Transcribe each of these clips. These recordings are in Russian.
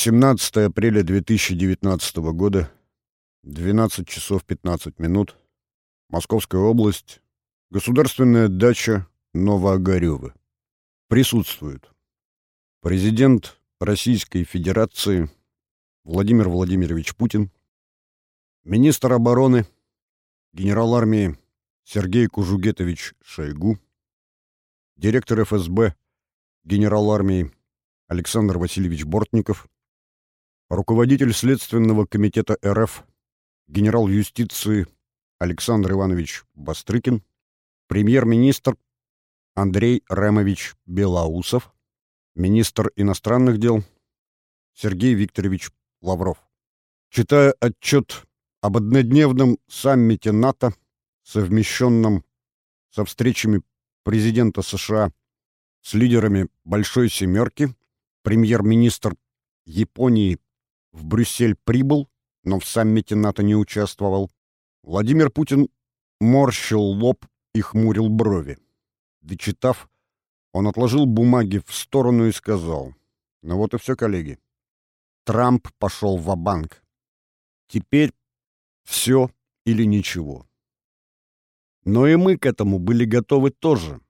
17 апреля 2019 года, 12 часов 15 минут, Московская область, государственная дача Новоогарёвы. Присутствуют президент Российской Федерации Владимир Владимирович Путин, министр обороны, генерал армии Сергей Кужугетович Шойгу, директор ФСБ, генерал армии Александр Васильевич Бортников, руководитель Следственного комитета РФ, генерал юстиции Александр Иванович Бастрыкин, премьер-министр Андрей Ремович Белоусов, министр иностранных дел Сергей Викторович Лавров. Читая отчет об однодневном саммите НАТО, совмещенном со встречами президента США с лидерами «Большой семерки», премьер-министр Японии в Брюссель прибыл, но в саммите НАТО не участвовал. Владимир Путин морщил лоб и хмурил брови. Дочитав, он отложил бумаги в сторону и сказал, «Ну вот и все, коллеги. Трамп пошел в банк Теперь все или ничего. Но и мы к этому были готовы тоже.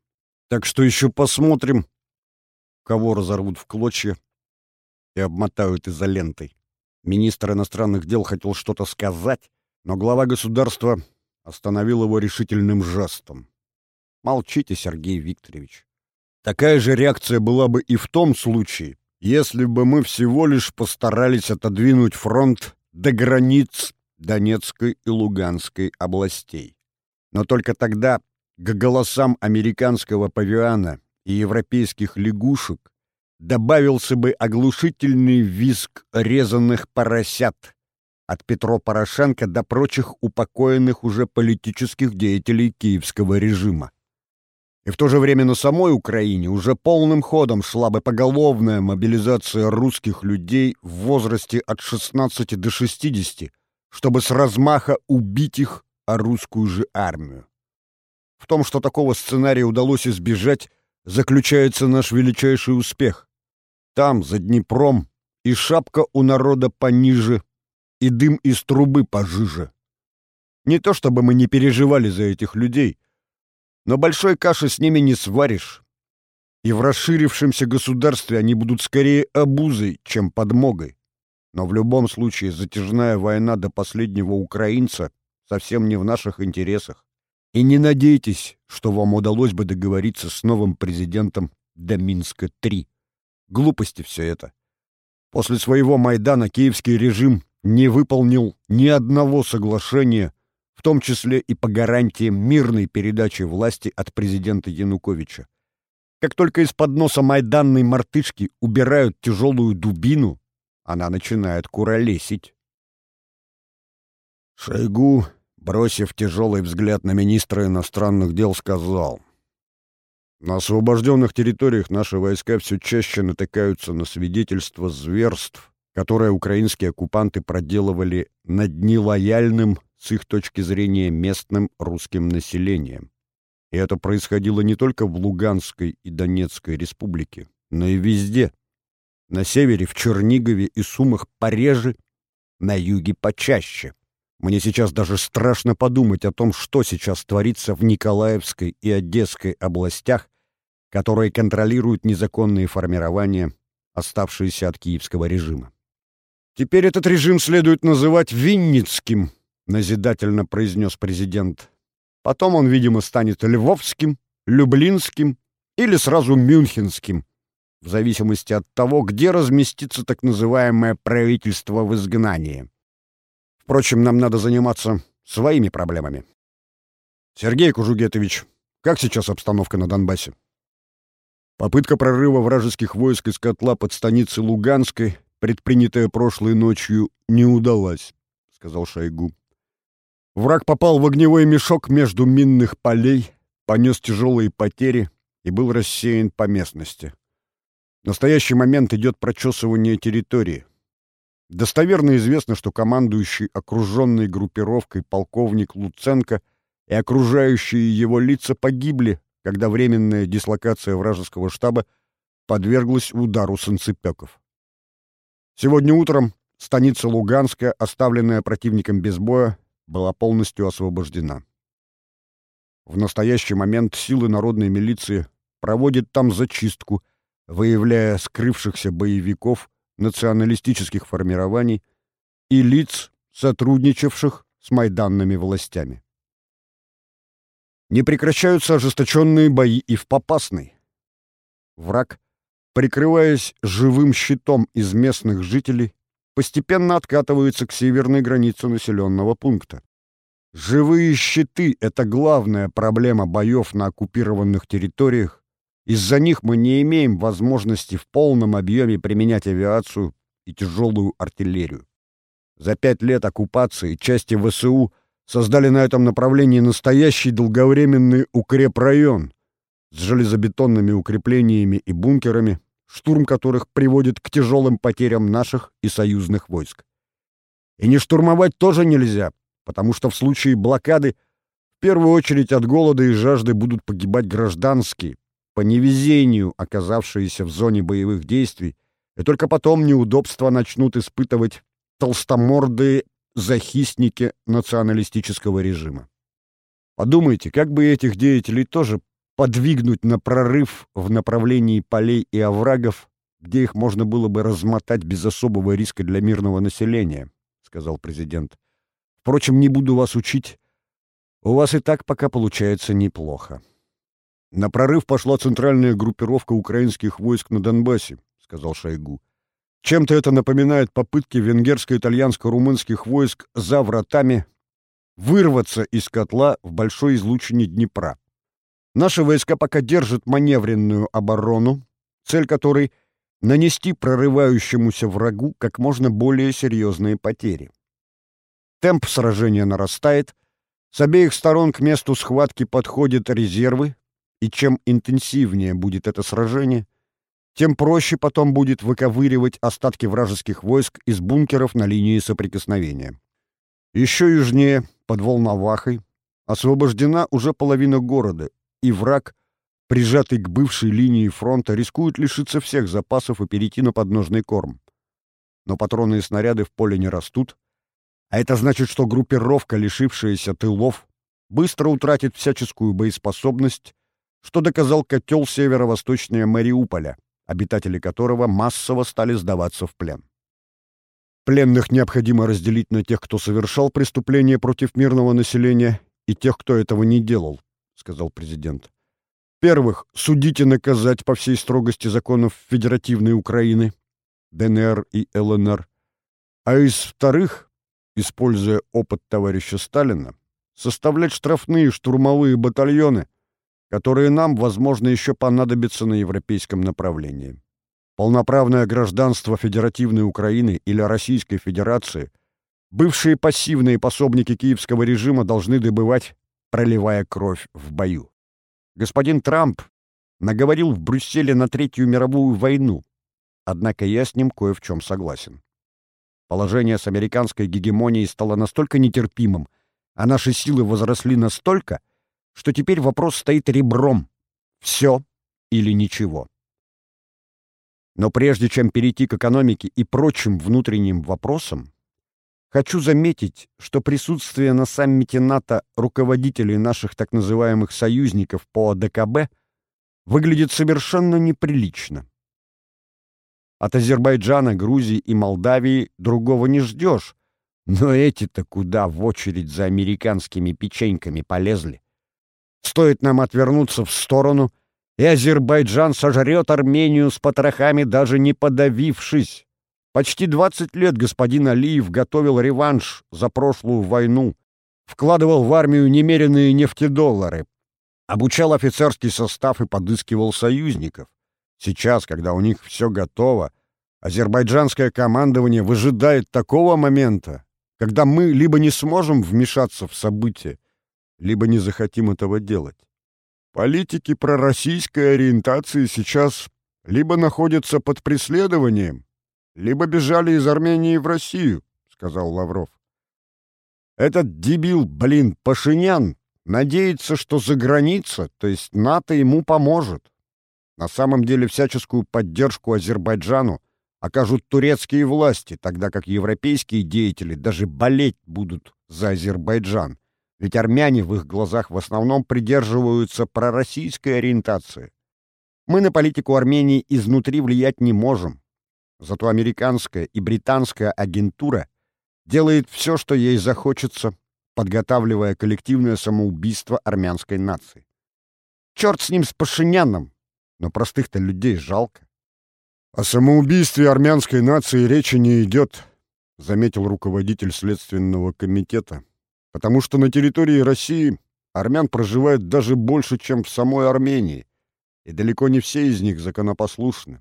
Так что еще посмотрим, кого разорвут в клочья и обмотают изолентой. Министр иностранных дел хотел что-то сказать, но глава государства остановил его решительным жестом. «Молчите, Сергей Викторович. Такая же реакция была бы и в том случае, если бы мы всего лишь постарались отодвинуть фронт до границ Донецкой и Луганской областей. Но только тогда к голосам американского павиана и европейских лягушек добавился бы оглушительный визг резанных поросят от Петро Порошенко до прочих упокоенных уже политических деятелей киевского режима. И в то же время на самой Украине уже полным ходом шла бы поголовная мобилизация русских людей в возрасте от 16 до 60, чтобы с размаха убить их о русскую же армию. В том, что такого сценария удалось избежать, заключается наш величайший успех. Там, за Днепром, и шапка у народа пониже, и дым из трубы пожиже. Не то чтобы мы не переживали за этих людей, но большой каши с ними не сваришь. И в расширившемся государстве они будут скорее обузой, чем подмогой. Но в любом случае затяжная война до последнего украинца совсем не в наших интересах. И не надейтесь, что вам удалось бы договориться с новым президентом до Минска-3. Глупости все это. После своего Майдана киевский режим не выполнил ни одного соглашения, в том числе и по гарантиям мирной передачи власти от президента Януковича. Как только из-под носа майданной мартышки убирают тяжелую дубину, она начинает куролесить. Шойгу, бросив тяжелый взгляд на министра иностранных дел, сказал — на освобожденных территориях наши войска все чаще натыкаются на свидетельства зверств, которые украинские оккупанты проделывали над нелояльным, с их точки зрения, местным русским населением. И это происходило не только в Луганской и Донецкой республике, но и везде. На севере, в Чернигове и Сумах пореже, на юге почаще. Мне сейчас даже страшно подумать о том, что сейчас творится в Николаевской и Одесской областях, которые контролируют незаконные формирования, оставшиеся от киевского режима. «Теперь этот режим следует называть Винницким», — назидательно произнес президент. «Потом он, видимо, станет Львовским, Люблинским или сразу Мюнхенским, в зависимости от того, где разместится так называемое правительство в изгнании». Впрочем, нам надо заниматься своими проблемами. Сергей Кужугетович, как сейчас обстановка на Донбассе? Попытка прорыва вражеских войск из котла под станицей Луганской, предпринятая прошлой ночью, не удалась, сказал Шойгу. Враг попал в огневой мешок между минных полей, понес тяжелые потери и был рассеян по местности. В настоящий момент идет прочесывание территории. Достоверно известно, что командующий окруженной группировкой полковник Луценко и окружающие его лица погибли, когда временная дислокация вражеского штаба подверглась удару санцепеков. Сегодня утром станица Луганска, оставленная противником без боя, была полностью освобождена. В настоящий момент силы народной милиции проводят там зачистку, выявляя скрывшихся боевиков националистических формирований и лиц, сотрудничавших с майданными властями. Не прекращаются ожесточенные бои и в Попасной. Враг, прикрываясь живым щитом из местных жителей, постепенно откатывается к северной границе населенного пункта. Живые щиты — это главная проблема боев на оккупированных территориях. Из-за них мы не имеем возможности в полном объеме применять авиацию и тяжелую артиллерию. За пять лет оккупации части ВСУ создали на этом направлении настоящий долговременный укрепрайон с железобетонными укреплениями и бункерами, штурм которых приводит к тяжелым потерям наших и союзных войск. И не штурмовать тоже нельзя, потому что в случае блокады в первую очередь от голода и жажды будут погибать гражданские, по невезению оказавшиеся в зоне боевых действий, и только потом неудобства начнут испытывать толстомордые захистники националистического режима. Подумайте, как бы этих деятелей тоже подвигнуть на прорыв в направлении полей и оврагов, где их можно было бы размотать без особого риска для мирного населения, сказал президент. Впрочем, не буду вас учить. У вас и так пока получается неплохо. На прорыв пошла центральная группировка украинских войск на Донбассе, сказал Шойгу. Чем-то это напоминает попытки венгерско-итальянско-румынских войск за вратами вырваться из котла в большой излучине Днепра. Наши войска пока держат маневренную оборону, цель которой — нанести прорывающемуся врагу как можно более серьезные потери. Темп сражения нарастает, с обеих сторон к месту схватки подходят резервы, и чем интенсивнее будет это сражение, тем проще потом будет выковыривать остатки вражеских войск из бункеров на линии соприкосновения. Еще южнее, под Волновахой, освобождена уже половина города, и враг, прижатый к бывшей линии фронта, рискует лишиться всех запасов и перейти на подножный корм. Но патроны и снаряды в поле не растут, а это значит, что группировка, лишившаяся тылов, быстро утратит всяческую боеспособность, что доказал котел северо-восточнее Мариуполя, обитатели которого массово стали сдаваться в плен. Пленных необходимо разделить на тех, кто совершал преступления против мирного населения, и тех, кто этого не делал, сказал президент. Первых судить и наказать по всей строгости законов Федеративной Украины, ДНР и ЛНР, а из вторых используя опыт товарища Сталина, составлять штрафные штурмовые батальоны, которые нам, возможно, еще понадобятся на европейском направлении. Полноправное гражданство Федеративной Украины или Российской Федерации бывшие пассивные пособники киевского режима должны добывать, проливая кровь в бою. Господин Трамп наговорил в Брюсселе на Третью мировую войну, однако я с ним кое в чем согласен. Положение с американской гегемонией стало настолько нетерпимым, а наши силы возросли настолько, что теперь вопрос стоит ребром. Все или ничего. Но прежде чем перейти к экономике и прочим внутренним вопросам, хочу заметить, что присутствие на саммите НАТО руководителей наших так называемых союзников по АДКБ выглядит совершенно неприлично. От Азербайджана, Грузии и Молдавии другого не ждешь. Но эти-то куда в очередь за американскими печеньками полезли? Стоит нам отвернуться в сторону, и Азербайджан сожрет Армению с потрохами, даже не подавившись. Почти 20 лет господин Алиев готовил реванш за прошлую войну, вкладывал в армию немеренные нефтедоллары, обучал офицерский состав и подыскивал союзников. Сейчас, когда у них все готово, азербайджанское командование выжидает такого момента, когда мы либо не сможем вмешаться в события, либо не захотим этого делать. Политики пророссийской ориентации сейчас либо находятся под преследованием, либо бежали из Армении в Россию, сказал Лавров. Этот дебил, блин, Пашинян, надеется, что за граница, то есть НАТО ему поможет. На самом деле всяческую поддержку Азербайджану окажут турецкие власти, тогда как европейские деятели даже болеть будут за Азербайджан, ведь армяне в их глазах в основном придерживаются пророссийской ориентации. Мы на политику Армении изнутри влиять не можем. Зато американская и британская агентура делает все, что ей захочется, подготавливая коллективное самоубийство армянской нации. Черт с ним, с Пашиняном, но простых-то людей жалко. «О самоубийстве армянской нации речи не идет», — заметил руководитель Следственного комитета, «потому что на территории России армян проживает даже больше, чем в самой Армении, и далеко не все из них законопослушны.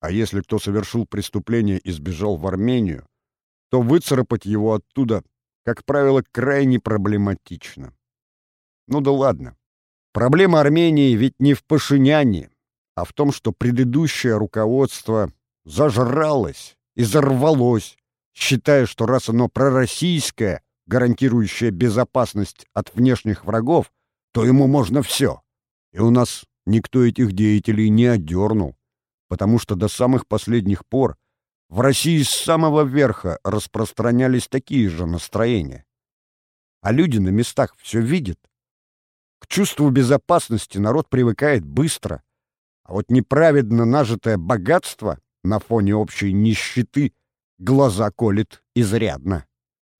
А если кто совершил преступление и сбежал в Армению, то выцарапать его оттуда, как правило, крайне проблематично. Ну да ладно. Проблема Армении ведь не в Пашиняне, а в том, что предыдущее руководство зажралось и зарвалось, считая, что раз оно пророссийское, гарантирующее безопасность от внешних врагов, то ему можно все. И у нас никто этих деятелей не одернул, потому что до самых последних пор в России с самого верха распространялись такие же настроения. А люди на местах все видят. К чувству безопасности народ привыкает быстро, а вот неправедно нажитое богатство на фоне общей нищеты глаза колет изрядно.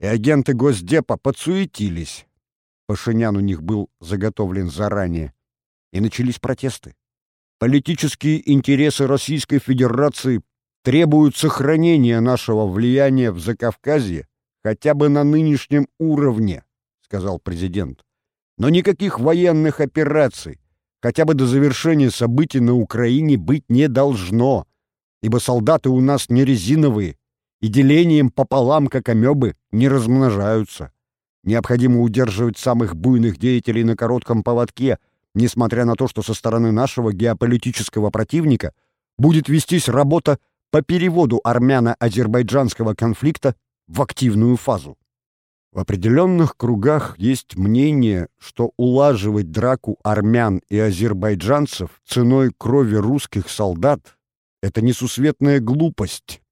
И агенты Госдепа подсуетились. Пашинян у них был заготовлен заранее. И начались протесты. Политические интересы Российской Федерации требуют сохранения нашего влияния в Закавказье хотя бы на нынешнем уровне, сказал президент. Но никаких военных операций, хотя бы до завершения событий на Украине быть не должно, ибо солдаты у нас не резиновые и делением пополам, как амебы, не размножаются. Необходимо удерживать самых буйных деятелей на коротком поводке, несмотря на то, что со стороны нашего геополитического противника будет вестись работа по переводу армяно-азербайджанского конфликта в активную фазу. В определенных кругах есть мнение, что улаживать драку армян и азербайджанцев ценой крови русских солдат — это несусветная глупость, —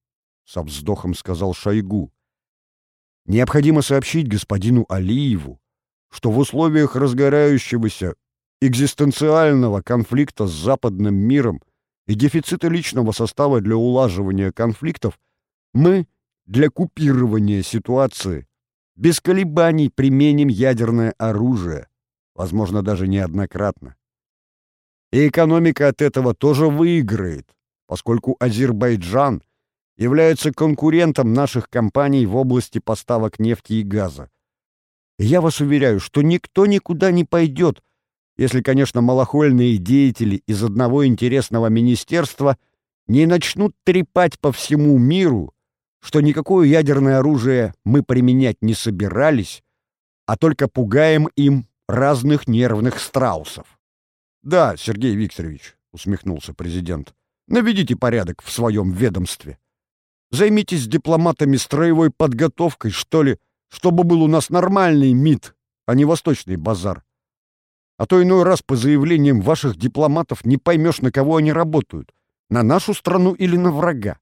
со вздохом сказал Шойгу. Необходимо сообщить господину Алиеву, что в условиях разгорающегося экзистенциального конфликта с западным миром и дефицита личного состава для улаживания конфликтов мы для купирования ситуации без колебаний применим ядерное оружие, возможно, даже неоднократно. И экономика от этого тоже выиграет, поскольку Азербайджан является конкурентом наших компаний в области поставок нефти и газа. И я вас уверяю, что никто никуда не пойдет, если, конечно, малохольные деятели из одного интересного министерства не начнут трепать по всему миру, что никакое ядерное оружие мы применять не собирались, а только пугаем им разных нервных страусов. «Да, Сергей Викторович», — усмехнулся президент, — «наведите порядок в своем ведомстве. Займитесь дипломатами строевой подготовкой, что ли, чтобы был у нас нормальный МИД, а не восточный базар. А то иной раз по заявлениям ваших дипломатов не поймешь, на кого они работают, на нашу страну или на врага.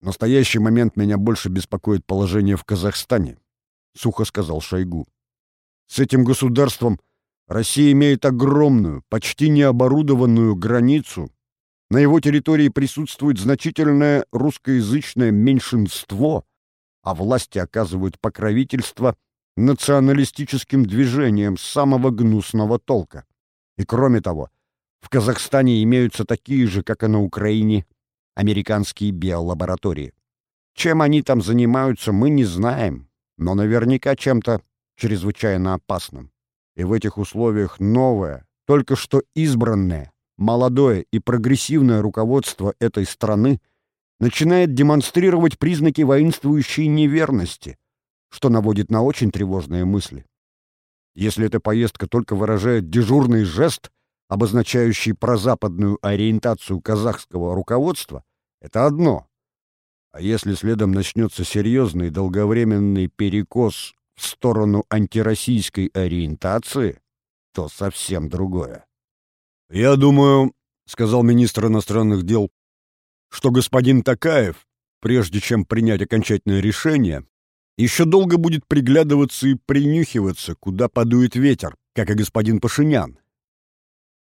В настоящий момент меня больше беспокоит положение в Казахстане, сухо сказал Шойгу. С этим государством Россия имеет огромную, почти необорудованную границу. На его территории присутствует значительное русскоязычное меньшинство, а власти оказывают покровительство националистическим движениям самого гнусного толка. И кроме того, в Казахстане имеются такие же, как и на Украине, американские биолаборатории. Чем они там занимаются, мы не знаем, но наверняка чем-то чрезвычайно опасным. И в этих условиях новое, только что избранное, молодое и прогрессивное руководство этой страны начинает демонстрировать признаки воинствующей неверности, что наводит на очень тревожные мысли. Если эта поездка только выражает дежурный жест, обозначающий прозападную ориентацию казахского руководства, это одно. А если следом начнется серьезный долговременный перекос в сторону антироссийской ориентации, то совсем другое. «Я думаю», — сказал министр иностранных дел, что господин Такаев, прежде чем принять окончательное решение, еще долго будет приглядываться и принюхиваться, куда подует ветер, как и господин Пашинян.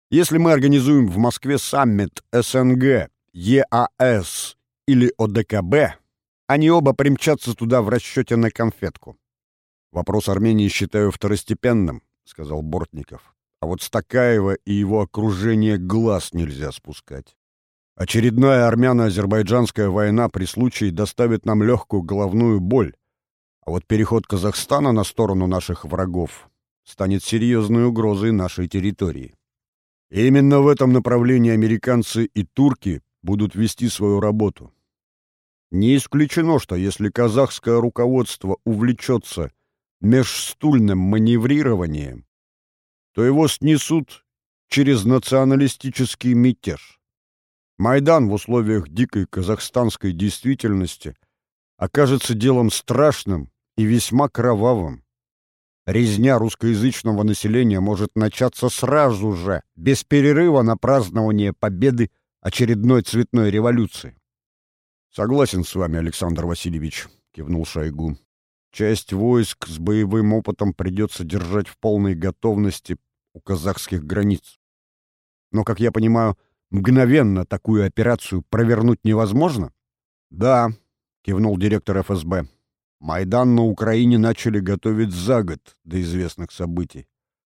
Если мы организуем в Москве саммит СНГ, ЕАС или ОДКБ, они оба примчатся туда в расчете на конфетку. Вопрос Армении считаю второстепенным, сказал Бортников. А вот с Такаева и его окружения глаз нельзя спускать. Очередная армяно-азербайджанская война при случае доставит нам легкую головную боль, а вот переход Казахстана на сторону наших врагов станет серьезной угрозой нашей территории. И именно в этом направлении американцы и турки будут вести свою работу. Не исключено, что если казахское руководство увлечется межстульным маневрированием, то его снесут через националистический мятеж. Майдан в условиях дикой казахстанской действительности окажется делом страшным и весьма кровавым. Резня русскоязычного населения может начаться сразу же, без перерыва на празднование победы очередной цветной революции. «Согласен с вами, Александр Васильевич», — кивнул Шойгу. «Часть войск с боевым опытом придется держать в полной готовности у казахских границ. Но, как я понимаю, мгновенно такую операцию провернуть невозможно?» «Да», — кивнул директор ФСБ. «Майдан на Украине начали готовить за год до известных событий.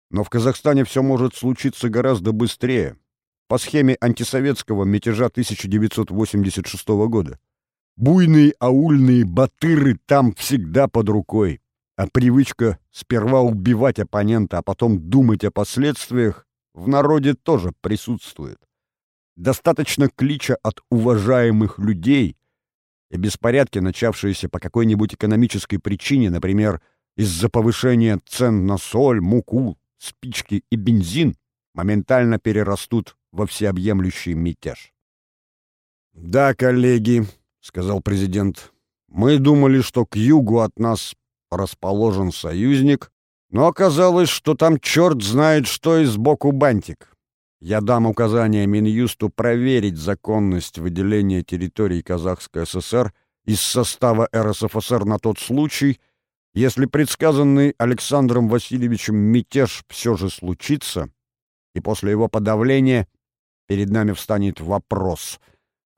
Но в Казахстане все может случиться гораздо быстрее, по схеме антисоветского мятежа 1986 года. Буйные аульные батыры там всегда под рукой, а привычка сперва убивать оппонента, а потом думать о последствиях в народе тоже присутствует. Достаточно клича от уважаемых людей, и беспорядки, начавшиеся по какой-нибудь экономической причине, например, из-за повышения цен на соль, муку, спички и бензин, моментально перерастут во всеобъемлющий мятеж. «Да, коллеги», — сказал президент, — «мы думали, что к югу от нас расположен союзник, но оказалось, что там черт знает что и сбоку бантик. Я дам указание Минюсту проверить законность выделения территорий Казахской ССР из состава РСФСР на тот случай, если предсказанный Александром Васильевичем мятеж все же случится, и после его подавления перед нами встанет вопрос,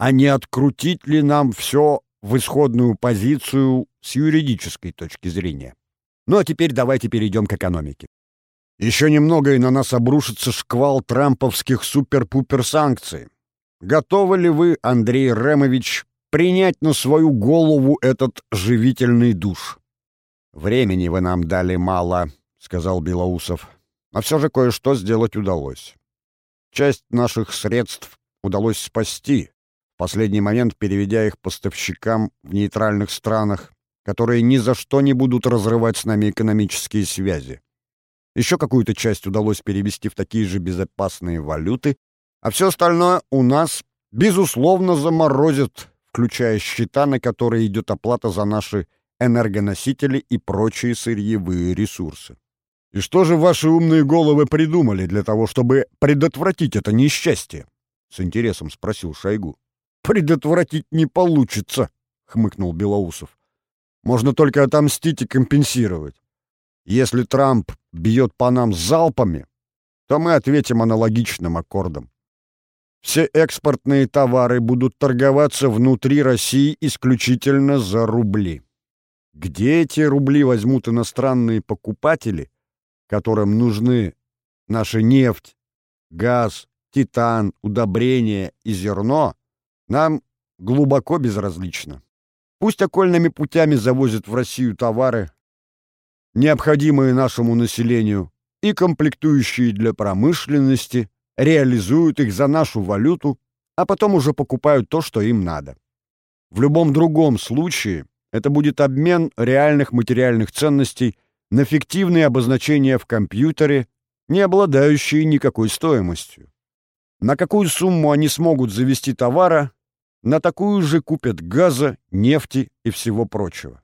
а не открутить ли нам все в исходную позицию с юридической точки зрения. Ну а теперь давайте перейдем к экономике. Еще немного, и на нас обрушится шквал трамповских супер-пупер санкций. Готовы ли вы, Андрей Ремович, принять на свою голову этот живительный душ? Времени вы нам дали мало, сказал Белоусов. Но все же кое-что сделать удалось. Часть наших средств удалось спасти, в последний момент переведя их поставщикам в нейтральных странах, которые ни за что не будут разрывать с нами экономические связи. Еще какую-то часть удалось перевести в такие же безопасные валюты, а все остальное у нас, безусловно, заморозят, включая счета, на которые идет оплата за наши энергоносители и прочие сырьевые ресурсы. И что же ваши умные головы придумали для того, чтобы предотвратить это несчастье? С интересом спросил Шойгу. Предотвратить не получится, хмыкнул Белоусов. Можно только отомстить и компенсировать. Если Трамп бьет по нам залпами, то мы ответим аналогичным аккордом. Все экспортные товары будут торговаться внутри России исключительно за рубли. Где эти рубли возьмут иностранные покупатели, которым нужны наша нефть, газ, титан, удобрения и зерно, нам глубоко безразлично. Пусть окольными путями завозят в Россию товары, необходимые нашему населению, и комплектующие для промышленности, реализуют их за нашу валюту, а потом уже покупают то, что им надо. В любом другом случае это будет обмен реальных материальных ценностей на фиктивные обозначения в компьютере, не обладающие никакой стоимостью. На какую сумму они смогут завести товара, на такую же купят газа, нефти и всего прочего.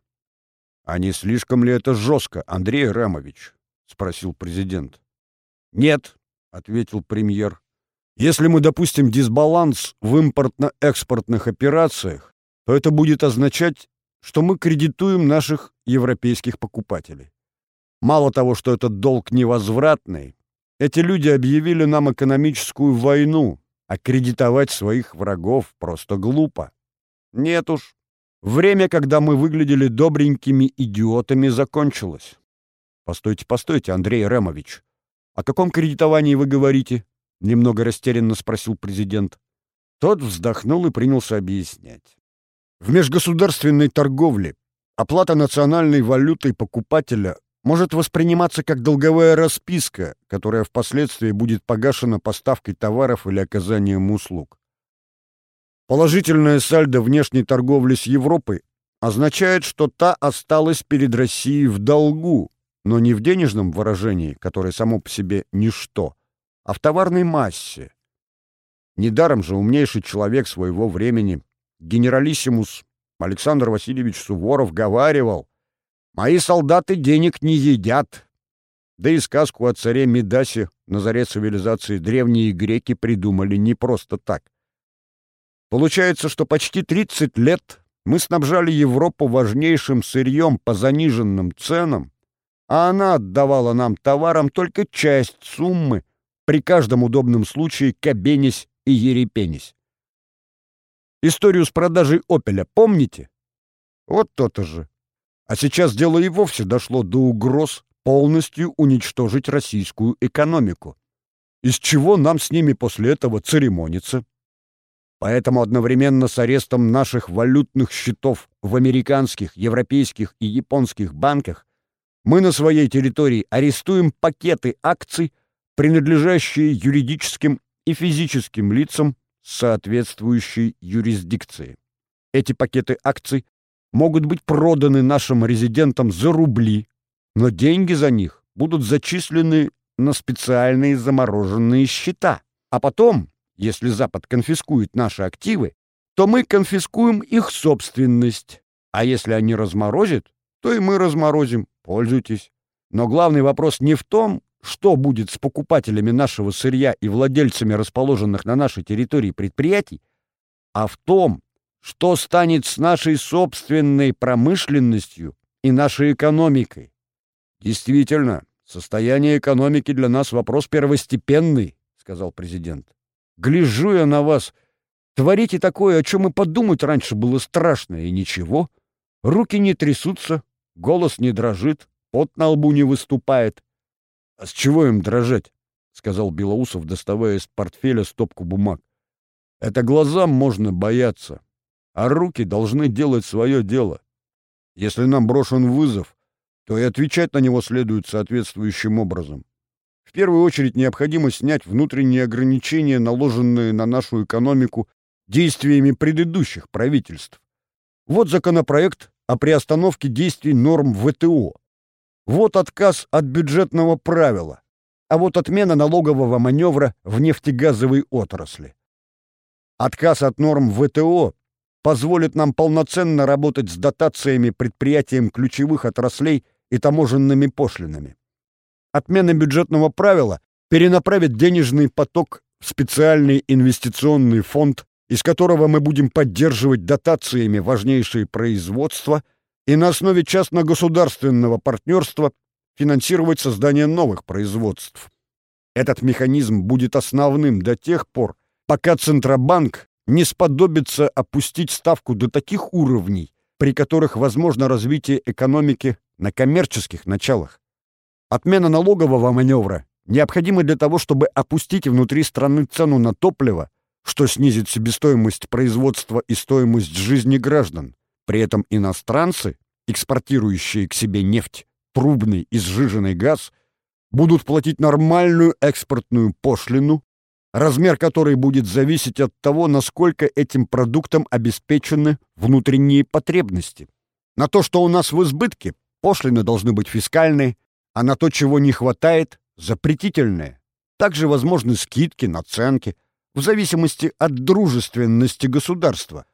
«А не слишком ли это жестко, Андрей Рамович?» — спросил президент. «Нет», — ответил премьер. Если мы допустим дисбаланс в импортно-экспортных операциях, то это будет означать, что мы кредитуем наших европейских покупателей. Мало того, что этот долг невозвратный, эти люди объявили нам экономическую войну, а кредитовать своих врагов просто глупо. Нет уж, время, когда мы выглядели добренькими идиотами, закончилось. Постойте, постойте, Андрей Ремович. О каком кредитовании вы говорите? Немного растерянно спросил президент. Тот вздохнул и принялся объяснять. В межгосударственной торговле оплата национальной валютой покупателя может восприниматься как долговая расписка, которая впоследствии будет погашена поставкой товаров или оказанием услуг. Положительное сальдо внешней торговли с Европой означает, что та осталась перед Россией в долгу, но не в денежном выражении, которое само по себе ничто, а в товарной массе. Недаром же умнейший человек своего времени генералиссимус Александр Васильевич Суворов говаривал, «Мои солдаты денег не едят». Да и сказку о царе Медасе на заре цивилизации древние греки придумали не просто так. Получается, что почти 30 лет мы снабжали Европу важнейшим сырьем по заниженным ценам, а она отдавала нам товарам только часть суммы, при каждом удобном случае кабенись и ерепенись. Историю с продажей «Опеля» помните? Вот то-то же. А сейчас дело и вовсе дошло до угроз полностью уничтожить российскую экономику. Из чего нам с ними после этого церемониться? Поэтому одновременно с арестом наших валютных счетов в американских, европейских и японских банках мы на своей территории арестуем пакеты акций, принадлежащие юридическим и физическим лицам соответствующей юрисдикции. Эти пакеты акций могут быть проданы нашим резидентам за рубли, но деньги за них будут зачислены на специальные замороженные счета. А потом, если Запад конфискует наши активы, то мы конфискуем их собственность. А если они разморозят, то и мы разморозим. Пользуйтесь. Но главный вопрос не в том, что будет с покупателями нашего сырья и владельцами расположенных на нашей территории предприятий, а в том, что станет с нашей собственной промышленностью и нашей экономикой. Действительно, состояние экономики для нас вопрос первостепенный, сказал президент. Гляжу я на вас, творите такое, о чем и подумать раньше было страшно, и ничего. Руки не трясутся, голос не дрожит, пот на лбу не выступает. «А с чего им дрожать?» — сказал Белоусов, доставая из портфеля стопку бумаг. «Это глазам можно бояться, а руки должны делать свое дело. Если нам брошен вызов, то и отвечать на него следует соответствующим образом. В первую очередь необходимо снять внутренние ограничения, наложенные на нашу экономику действиями предыдущих правительств. Вот законопроект о приостановке действий норм ВТО. Вот отказ от бюджетного правила, а вот отмена налогового маневра в нефтегазовой отрасли. Отказ от норм ВТО позволит нам полноценно работать с дотациями предприятиям ключевых отраслей и таможенными пошлинами. Отмена бюджетного правила перенаправит денежный поток в специальный инвестиционный фонд, из которого мы будем поддерживать дотациями важнейшие производства – и на основе частно-государственного партнерства финансировать создание новых производств. Этот механизм будет основным до тех пор, пока Центробанк не сподобится опустить ставку до таких уровней, при которых возможно развитие экономики на коммерческих началах. Отмена налогового маневра необходима для того, чтобы опустить внутри страны цену на топливо, что снизит себестоимость производства и стоимость жизни граждан. При этом иностранцы, экспортирующие к себе нефть, трубный и сжиженный газ, будут платить нормальную экспортную пошлину, размер которой будет зависеть от того, насколько этим продуктом обеспечены внутренние потребности. На то, что у нас в избытке, пошлины должны быть фискальные, а на то, чего не хватает, запретительные. Также возможны скидки, наценки, в зависимости от дружественности государства.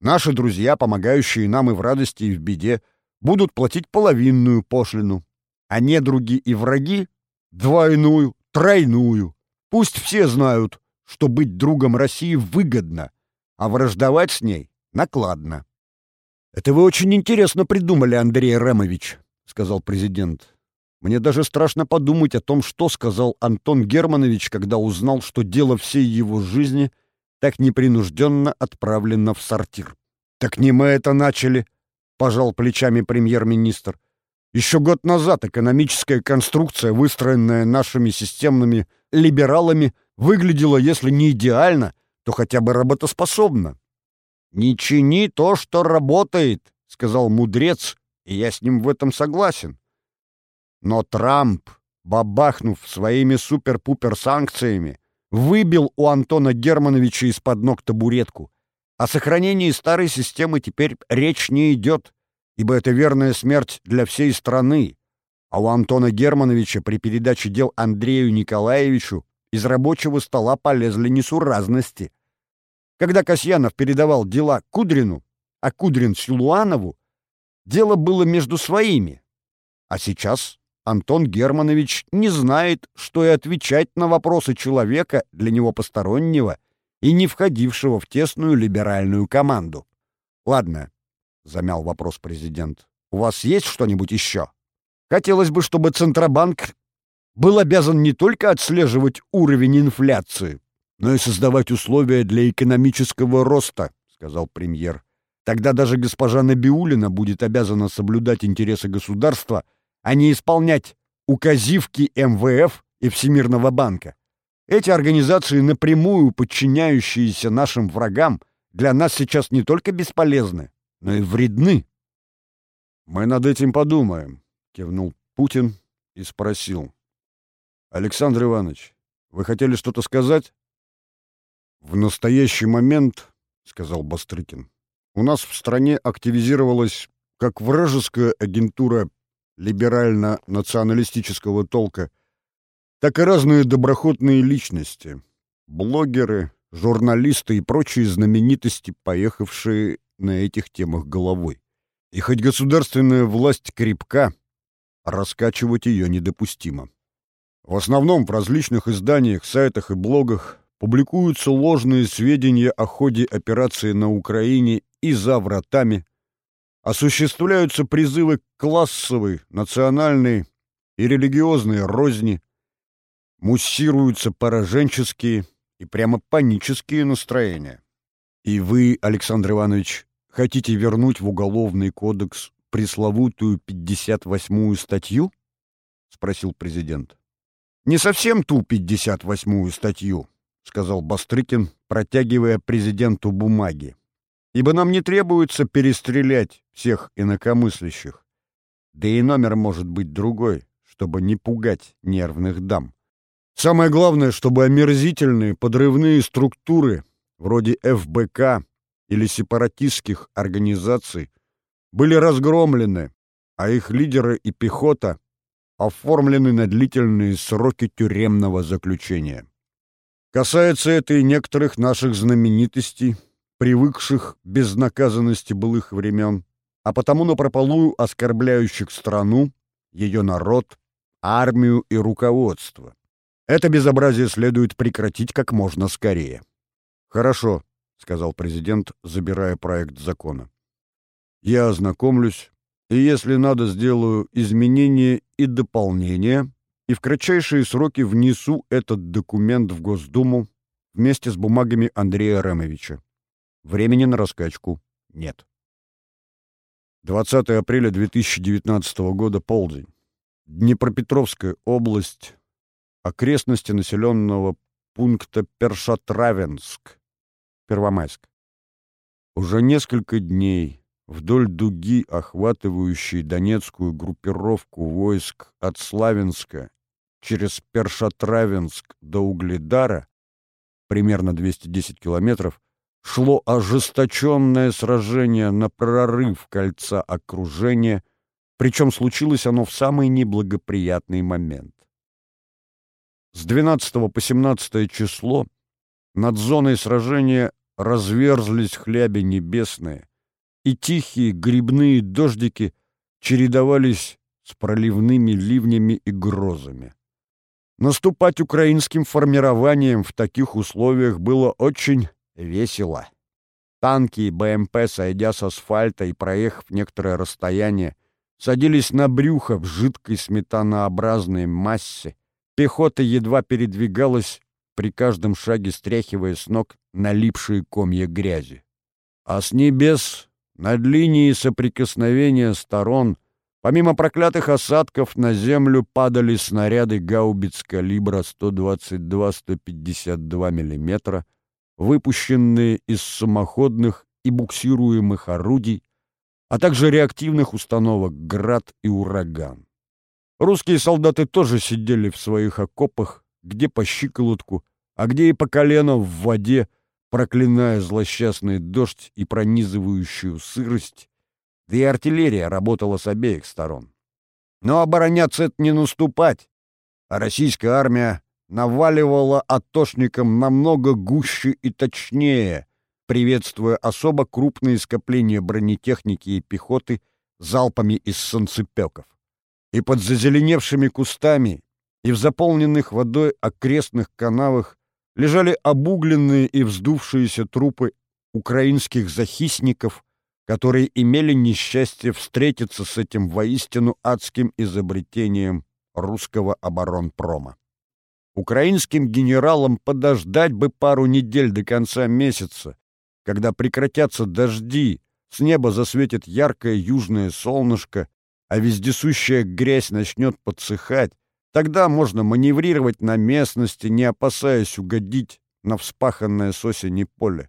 Наши друзья, помогающие нам и в радости, и в беде, будут платить половинную пошлину, а недруги и враги — двойную, тройную. Пусть все знают, что быть другом России выгодно, а враждовать с ней накладно. «Это вы очень интересно придумали, Андрей Ремович», — сказал президент. «Мне даже страшно подумать о том, что сказал Антон Германович, когда узнал, что дело всей его жизни так непринужденно отправлено в сортир». «Так не мы это начали», — пожал плечами премьер-министр. «Еще год назад экономическая конструкция, выстроенная нашими системными либералами, выглядела, если не идеально, то хотя бы работоспособно. «Не чини то, что работает», — сказал мудрец, и я с ним в этом согласен. Но Трамп, бабахнув своими супер-пупер санкциями, выбил у Антона Германовича из-под ног табуретку. О сохранении старой системы теперь речь не идет, ибо это верная смерть для всей страны. А у Антона Германовича при передаче дел Андрею Николаевичу из рабочего стола полезли несуразности. Когда Касьянов передавал дела Кудрину, а Кудрин Силуанову, дело было между своими. А сейчас Антон Германович не знает, что и отвечать на вопросы человека, для него постороннего и не входившего в тесную либеральную команду. «Ладно», — замял вопрос президент, — «у вас есть что-нибудь еще? Хотелось бы, чтобы Центробанк был обязан не только отслеживать уровень инфляции, но и создавать условия для экономического роста, сказал премьер. Тогда даже госпожа Набиулина будет обязана соблюдать интересы государства, а не исполнять указивки МВФ и Всемирного банка. Эти организации, напрямую подчиняющиеся нашим врагам, для нас сейчас не только бесполезны, но и вредны. «Мы над этим подумаем», — кивнул Путин и спросил. «Александр Иванович, вы хотели что-то сказать?» «В настоящий момент, — сказал Бастрыкин, — у нас в стране активизировалась как вражеская агентура либерально-националистического толка, так и разные доброхотные личности, блогеры, журналисты и прочие знаменитости, поехавшие на этих темах головой. И хоть государственная власть крепка, раскачивать ее недопустимо. В основном в различных изданиях, сайтах и блогах публикуются ложные сведения о ходе операции на Украине и за вратами, осуществляются призывы к классовой, национальной и религиозной розни, муссируются пораженческие и прямо панические настроения. И вы, Александр Иванович, хотите вернуть в Уголовный кодекс пресловутую 58-ю статью? — спросил президент. «Не совсем ту 58-ю статью», — сказал Бастрыкин, протягивая президенту бумаги. «Ибо нам не требуется перестрелять всех инакомыслящих. Да и номер может быть другой, чтобы не пугать нервных дам. Самое главное, чтобы омерзительные подрывные структуры, вроде ФБК или сепаратистских организаций, были разгромлены, а их лидеры и пехота оформлены на длительные сроки тюремного заключения. Касается это и некоторых наших знаменитостей, привыкших безнаказанности былых времен, а потому напропалую оскорбляющих страну, ее народ, армию и руководство. Это безобразие следует прекратить как можно скорее. «Хорошо», — сказал президент, забирая проект закона. «Я ознакомлюсь и, если надо, сделаю изменения и дополнения, и в кратчайшие сроки внесу этот документ в Госдуму вместе с бумагами Андрея Ремовича. Времени на раскачку нет. 20 апреля 2019 года, полдень. Днепропетровская область, окрестности населенного пункта Першатравенск, Первомайск. Уже несколько дней вдоль дуги, охватывающей Донецкую группировку войск от Славянска через Першотравенск до Угледара, примерно 210 километров, шло ожесточенное сражение на прорыв кольца окружения, причем случилось оно в самый неблагоприятный момент. С 12 по 17 число над зоной сражения разверзлись хляби небесные, и тихие грибные дождики чередовались с проливными ливнями и грозами. наступать украинским формированием в таких условиях было очень весело. Танки и БМП, сойдя с асфальта и проехав некоторое расстояние, садились на брюхо в жидкой сметанообразной массе. Пехота едва передвигалась, при каждом шаге стряхивая с ног налипшие комья грязи. А с небес, над линией соприкосновения сторон, помимо проклятых осадков, на землю падали снаряды гаубиц калибра 122-152 мм, выпущенные из самоходных и буксируемых орудий, а также реактивных установок «Град» и «Ураган». Русские солдаты тоже сидели в своих окопах, где по щиколотку, а где и по колено в воде, проклиная злосчастный дождь и пронизывающую сырость, да и артиллерия работала с обеих сторон. Но обороняться — это не наступать, а российская армия наваливала атошникам намного гуще и точнее, приветствуя особо крупные скопления бронетехники и пехоты залпами из солнцепеков. И под зазеленевшими кустами, и в заполненных водой окрестных канавах лежали обугленные и вздувшиеся трупы украинских захисников, которые имели несчастье встретиться с этим воистину адским изобретением русского оборонпрома. Украинским генералам подождать бы пару недель до конца месяца, когда прекратятся дожди, с неба засветит яркое южное солнышко, а вездесущая грязь начнет подсыхать, тогда можно маневрировать на местности, не опасаясь угодить на вспаханное с осени поле.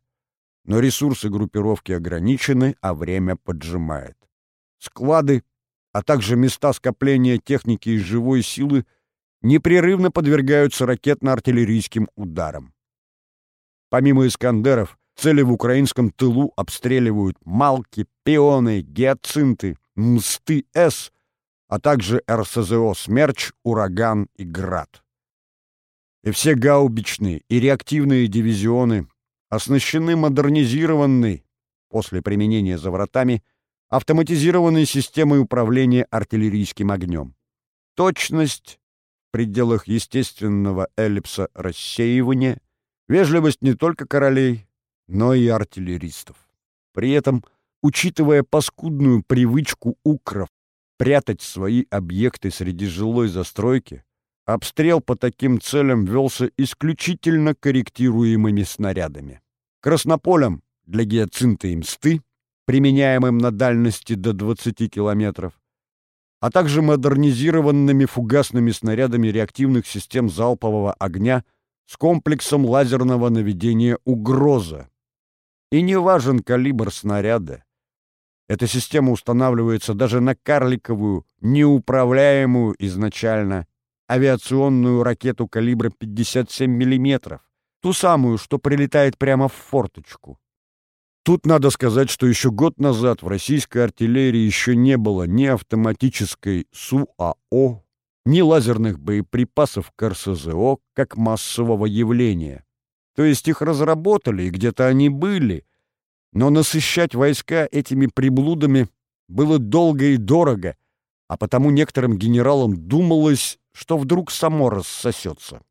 Но ресурсы группировки ограничены, а время поджимает. Склады, а также места скопления техники и живой силы непрерывно подвергаются ракетно-артиллерийским ударам. Помимо «Искандеров», цели в украинском тылу обстреливают «Малки», «Пионы», «Гиацинты», «Мсты-С», а также РСЗО «Смерч», «Ураган» и «Град». И все гаубичные и реактивные дивизионы оснащены модернизированной, после применения за вратами, автоматизированной системой управления артиллерийским огнем. Точность пределах естественного эллипса рассеивания, вежливость не только королей, но и артиллеристов. При этом, учитывая паскудную привычку укров прятать свои объекты среди жилой застройки, обстрел по таким целям велся исключительно корректируемыми снарядами. Краснополем для гиацинта и мсты, применяемым на дальности до 20 километров, а также модернизированными фугасными снарядами реактивных систем залпового огня с комплексом лазерного наведения «Угроза». И не важен калибр снаряда. Эта система устанавливается даже на карликовую, неуправляемую изначально авиационную ракету калибра 57 мм, ту самую, что прилетает прямо в форточку. Тут надо сказать, что еще год назад в российской артиллерии еще не было ни автоматической СУАО, ни лазерных боеприпасов к РСЗО как массового явления. То есть их разработали, и где-то они были, но насыщать войска этими приблудами было долго и дорого, а потому некоторым генералам думалось, что вдруг само рассосется.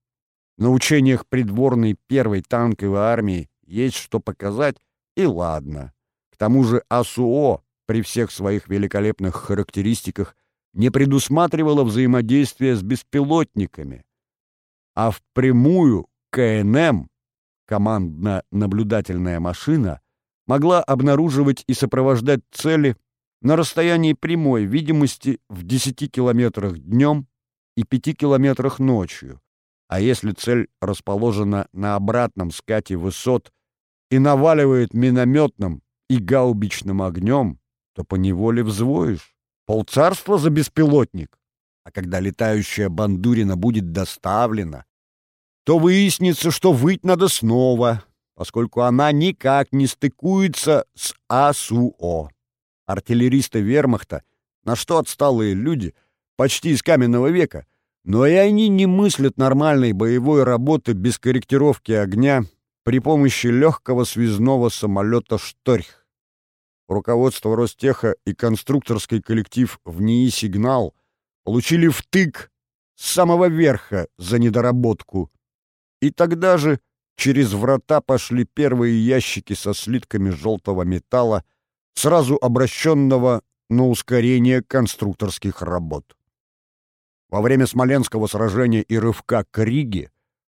На учениях придворной первой танковой армии есть что показать, и ладно. К тому же АСУО при всех своих великолепных характеристиках не предусматривало взаимодействие с беспилотниками, а впрямую КНМ, командно-наблюдательная машина, могла обнаруживать и сопровождать цели на расстоянии прямой видимости в 10 километрах днем и 5 километрах ночью. А если цель расположена на обратном скате высот и наваливает минометным и гаубичным огнем, то поневоле взвоишь. Полцарства за беспилотник. А когда летающая бандурина будет доставлена, то выяснится, что выть надо снова, поскольку она никак не стыкуется с АСУО. Артиллеристы вермахта, на что отсталые люди, почти из каменного века, но и они не мыслят нормальной боевой работы без корректировки огня при помощи легкого связного самолета «Шторх». Руководство Ростеха и конструкторский коллектив в НИИ «Сигнал» получили втык с самого верха за недоработку. И тогда же через врата пошли первые ящики со слитками желтого металла, сразу обращенного на ускорение конструкторских работ. Во время Смоленского сражения и рывка к Риге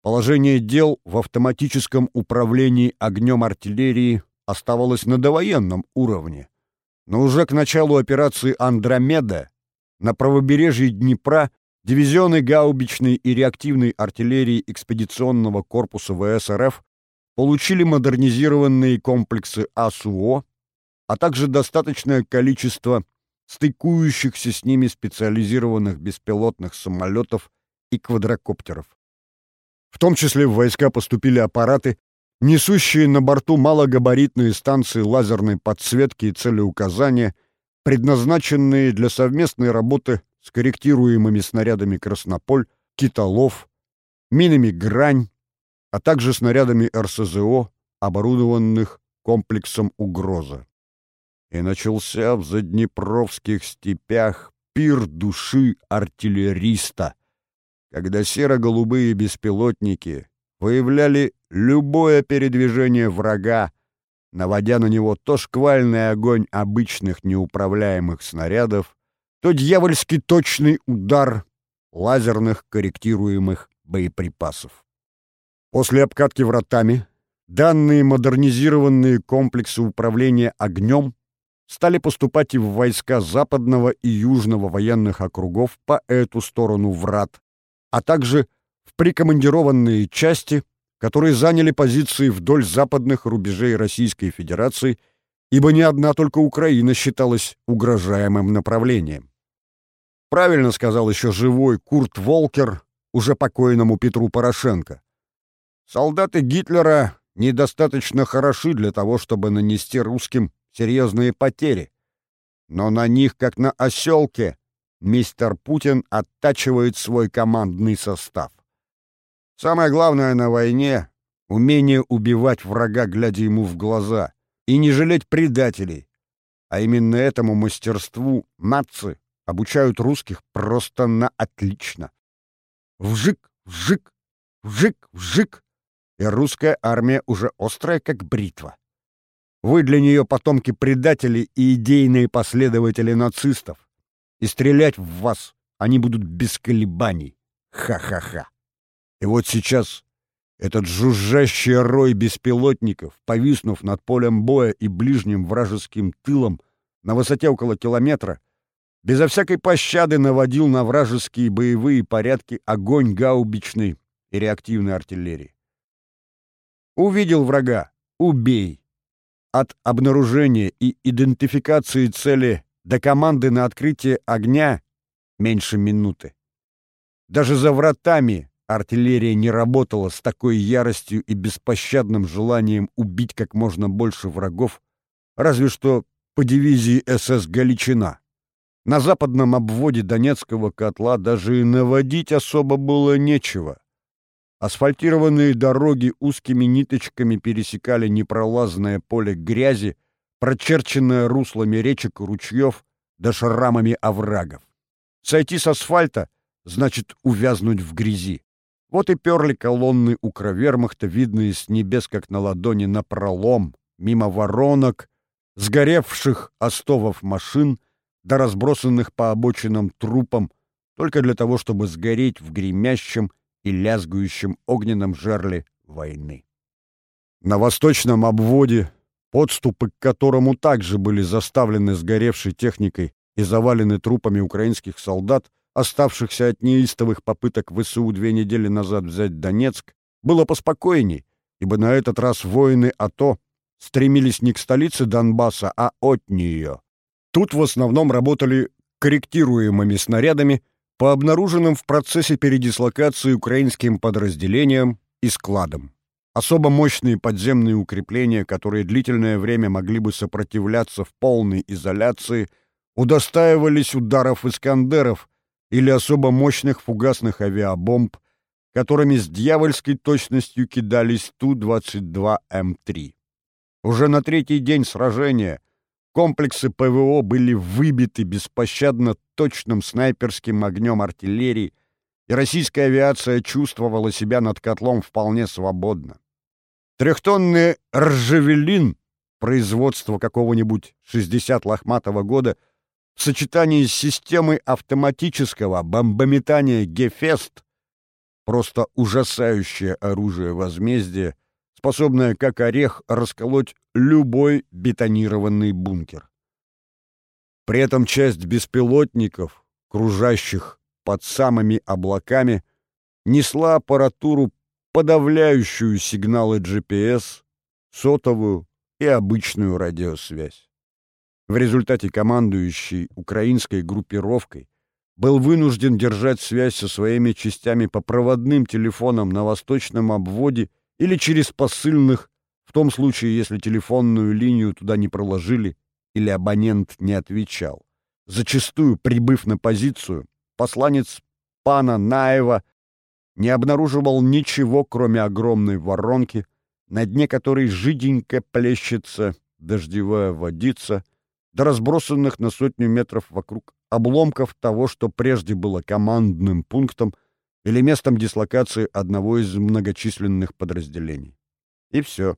положение дел в автоматическом управлении огнем артиллерии оставалось на довоенном уровне. Но уже к началу операции «Андромеда» на правобережье Днепра дивизионы гаубичной и реактивной артиллерии экспедиционного корпуса ВСРФ получили модернизированные комплексы АСУО, а также достаточное количество стыкующихся с ними специализированных беспилотных самолетов и квадрокоптеров. В том числе в войска поступили аппараты, несущие на борту малогабаритные станции лазерной подсветки и целеуказания, предназначенные для совместной работы с корректируемыми снарядами «Краснополь», «Китолов», минами «Грань», а также снарядами РСЗО, оборудованных комплексом «Угроза». И начался в заднепровских степях пир души артиллериста, когда серо-голубые беспилотники выявляли любое передвижение врага, наводя на него то шквальный огонь обычных неуправляемых снарядов, то дьявольски точный удар лазерных корректируемых боеприпасов. После обкатки вратами данные модернизированные комплексы управления огнем стали поступать и в войска западного и южного военных округов по эту сторону врат, а также в прикомандированные части, которые заняли позиции вдоль западных рубежей Российской Федерации, ибо не одна только Украина считалась угрожаемым направлением. Правильно сказал еще живой Курт Волкер уже покойному Петру Порошенко. Солдаты Гитлера недостаточно хороши для того, чтобы нанести русским серьезные потери. Но на них, как на оселке, мистер Путин оттачивает свой командный состав. Самое главное на войне — умение убивать врага, глядя ему в глаза, и не жалеть предателей. А именно этому мастерству нации обучают русских просто на отлично. Вжик, вжик, вжик, вжик, и русская армия уже острая, как бритва. Вы для нее потомки предателей и идейные последователи нацистов. И стрелять в вас они будут без колебаний. Ха-ха-ха. И вот сейчас этот жужжащий рой беспилотников, повиснув над полем боя и ближним вражеским тылом на высоте около километра, безо всякой пощады наводил на вражеские боевые порядки огонь гаубичной и реактивной артиллерии. Увидел врага — убей от обнаружения и идентификации цели до команды на открытие огня меньше минуты. Даже за вратами артиллерия не работала с такой яростью и беспощадным желанием убить как можно больше врагов, разве что по дивизии СС «Галичина». На западном обводе Донецкого котла даже и наводить особо было нечего. Асфальтированные дороги узкими ниточками пересекали непролазное поле грязи, прочерченное руслами речек и ручьев да шрамами оврагов. Сойти с асфальта значит увязнуть в грязи. Вот и перли колонны укровермахта, видные с небес, как на ладони, на пролом, мимо воронок, сгоревших остовов машин, да разбросанных по обочинам трупам, только для того, чтобы сгореть в гремящем и лязгающем огненном жерле войны. На восточном обводе, подступы к которому также были заставлены сгоревшей техникой и завалены трупами украинских солдат, оставшихся от неистовых попыток ВСУ две недели назад взять Донецк, было поспокойней, ибо на этот раз воины АТО стремились не к столице Донбасса, а от нее. Тут в основном работали корректируемыми снарядами, по обнаруженным в процессе передислокации украинским подразделениям и складам. Особо мощные подземные укрепления, которые длительное время могли бы сопротивляться в полной изоляции, удостаивались ударов «Искандеров» или особо мощных фугасных авиабомб, которыми с дьявольской точностью кидались Ту-22М3. Уже на третий день сражения Комплексы ПВО были выбиты беспощадно точным снайперским огнем артиллерии, и российская авиация чувствовала себя над котлом вполне свободно. Трехтонный «Ржавелин» производства какого-нибудь 60 лохматого года в сочетании с системой автоматического бомбометания «Гефест» просто ужасающее оружие возмездия, способное как орех расколоть любой бетонированный бункер. При этом часть беспилотников, кружащих под самыми облаками, несла аппаратуру, подавляющую сигналы GPS, сотовую и обычную радиосвязь. В результате командующий украинской группировкой был вынужден держать связь со своими частями по проводным телефонам на восточном обводе или через посыльных, в том случае, если телефонную линию туда не проложили или абонент не отвечал. Зачастую, прибыв на позицию, посланец пана Наева не обнаруживал ничего, кроме огромной воронки, на дне которой жиденько плещется дождевая водица, до разбросанных на сотню метров вокруг обломков того, что прежде было командным пунктом или местом дислокации одного из многочисленных подразделений. И все.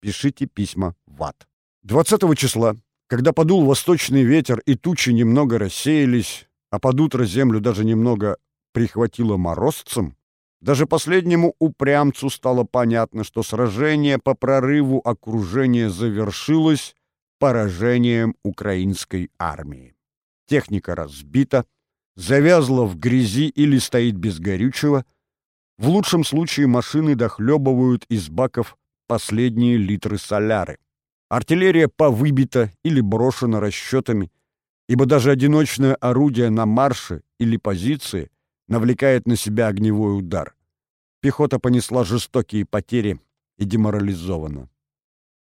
Пишите письма в ад. 20 числа, когда подул восточный ветер и тучи немного рассеялись, а под утро землю даже немного прихватило морозцем, даже последнему упрямцу стало понятно, что сражение по прорыву окружения завершилось поражением украинской армии. Техника разбита, завязла в грязи или стоит без горючего. В лучшем случае машины дохлебывают из баков последние литры соляры. Артиллерия повыбита или брошена расчетами, ибо даже одиночное орудие на марше или позиции навлекает на себя огневой удар. Пехота понесла жестокие потери и деморализована.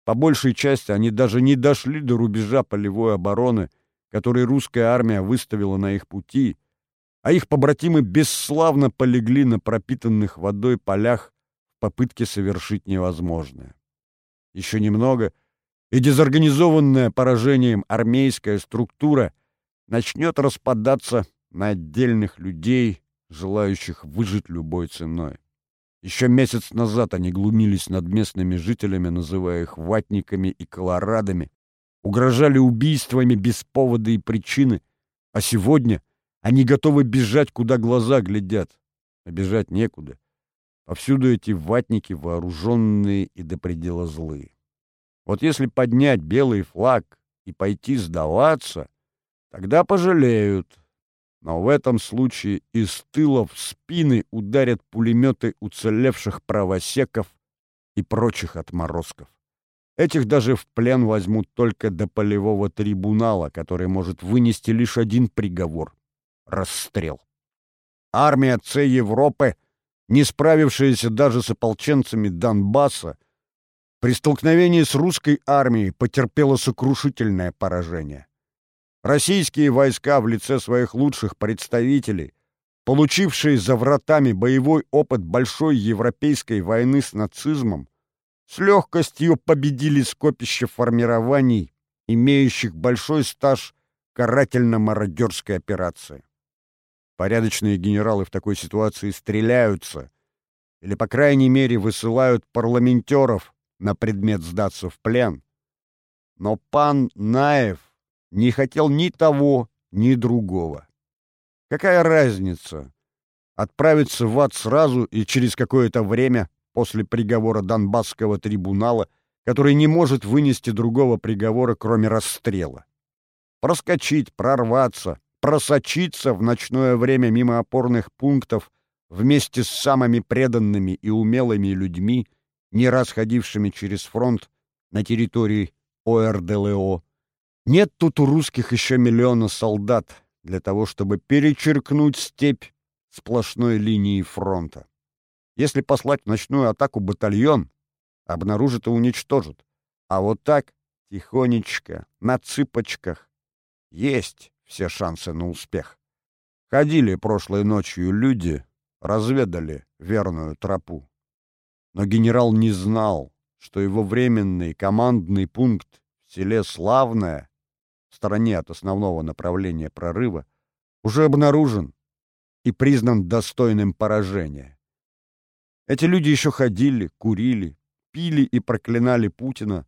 По большей части они даже не дошли до рубежа полевой обороны, который русская армия выставила на их пути, а их побратимы бесславно полегли на пропитанных водой полях в попытке совершить невозможное. Еще немного, и дезорганизованная поражением армейская структура начнет распадаться на отдельных людей, желающих выжить любой ценой. Еще месяц назад они глумились над местными жителями, называя их ватниками и колорадами, угрожали убийствами без повода и причины, а сегодня они готовы бежать, куда глаза глядят. А бежать некуда. Повсюду эти ватники, вооруженные и до предела злые. Вот если поднять белый флаг и пойти сдаваться, тогда пожалеют, но в этом случае из тыла в спины ударят пулеметы уцелевших правосеков и прочих отморозков. Этих даже в плен возьмут только до полевого трибунала, который может вынести лишь один приговор — расстрел. Армия Ц Европы, не справившаяся даже с ополченцами Донбасса, при столкновении с русской армией потерпела сокрушительное поражение. Российские войска в лице своих лучших представителей, получившие за вратами боевой опыт большой европейской войны с нацизмом, с легкостью победили скопище формирований, имеющих большой стаж карательно-мародерской операции. Порядочные генералы в такой ситуации стреляются или, по крайней мере, высылают парламентеров на предмет сдаться в плен. Но пан Наев не хотел ни того, ни другого. Какая разница? Отправиться в ад сразу и через какое-то время после приговора Донбасского трибунала, который не может вынести другого приговора, кроме расстрела. Проскочить, прорваться, просочиться в ночное время мимо опорных пунктов вместе с самыми преданными и умелыми людьми, не раз ходившими через фронт на территории ОРДЛО, нет тут у русских еще миллиона солдат для того, чтобы перечеркнуть степь сплошной линии фронта. Если послать в ночную атаку батальон, обнаружит и уничтожит. А вот так, тихонечко, на цыпочках, есть все шансы на успех. Ходили прошлой ночью люди, разведали верную тропу. Но генерал не знал, что его временный командный пункт в селе Славное стороне от основного направления прорыва, уже обнаружен и признан достойным поражения. Эти люди еще ходили, курили, пили и проклинали Путина,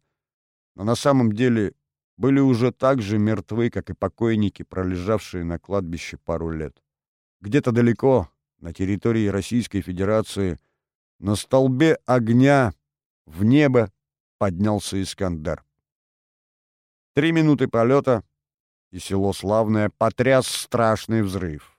но на самом деле были уже так же мертвы, как и покойники, пролежавшие на кладбище пару лет. Где-то далеко, на территории Российской Федерации, на столбе огня в небо поднялся Искандер. Три минуты полета, и село Славное потряс страшный взрыв.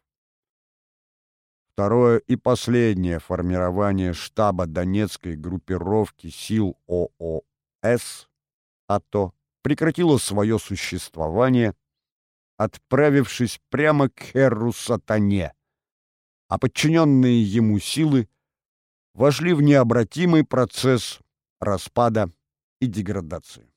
Второе и последнее формирование штаба Донецкой группировки сил ООС АТО прекратило свое существование, отправившись прямо к Херру Сатане, а подчиненные ему силы вошли в необратимый процесс распада и деградации.